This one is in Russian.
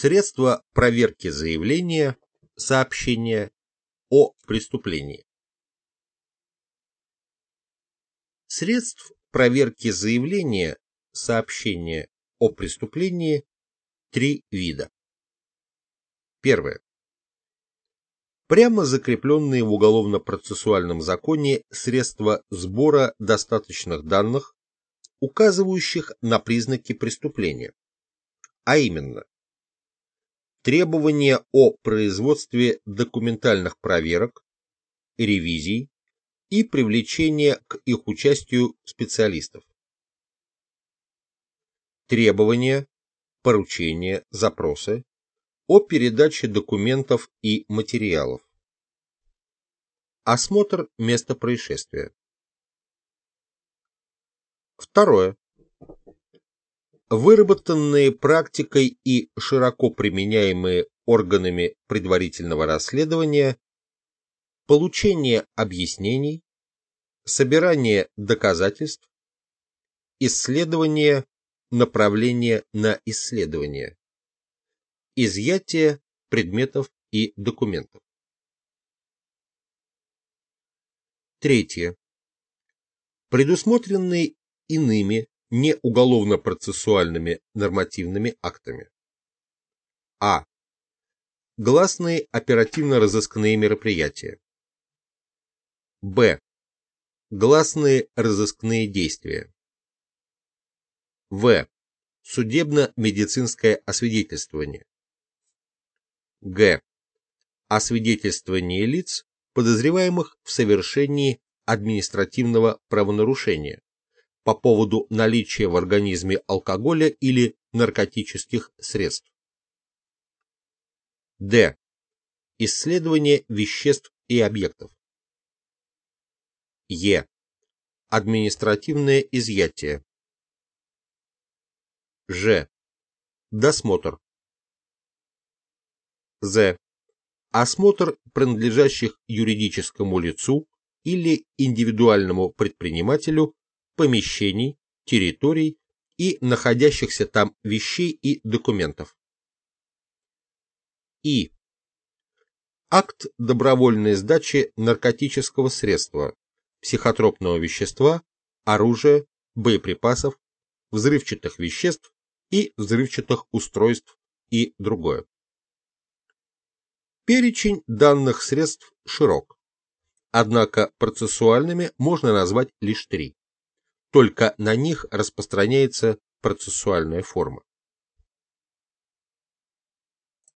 Средства проверки заявления, сообщения о преступлении. Средств проверки заявления, сообщения о преступлении три вида. Первое. Прямо закрепленные в Уголовно-процессуальном законе средства сбора достаточных данных, указывающих на признаки преступления, а именно требования о производстве документальных проверок, ревизий и привлечения к их участию специалистов. Требования, поручения, запросы о передаче документов и материалов. Осмотр места происшествия. Второе. Выработанные практикой и широко применяемые органами предварительного расследования получение объяснений, собирание доказательств, исследование, направление на исследование, изъятие предметов и документов. Третье. Предусмотренные иными не уголовно-процессуальными нормативными актами. А. Гласные оперативно-розыскные мероприятия. Б. Гласные разыскные действия. В. Судебно-медицинское освидетельствование. Г. Освидетельствование лиц, подозреваемых в совершении административного правонарушения по поводу наличия в организме алкоголя или наркотических средств. Д. Исследование веществ и объектов. Е. Административное изъятие. Ж. Досмотр. З. Осмотр принадлежащих юридическому лицу или индивидуальному предпринимателю помещений, территорий и находящихся там вещей и документов. И. Акт добровольной сдачи наркотического средства, психотропного вещества, оружия, боеприпасов, взрывчатых веществ и взрывчатых устройств и другое. Перечень данных средств широк, однако процессуальными можно назвать лишь три. Только на них распространяется процессуальная форма.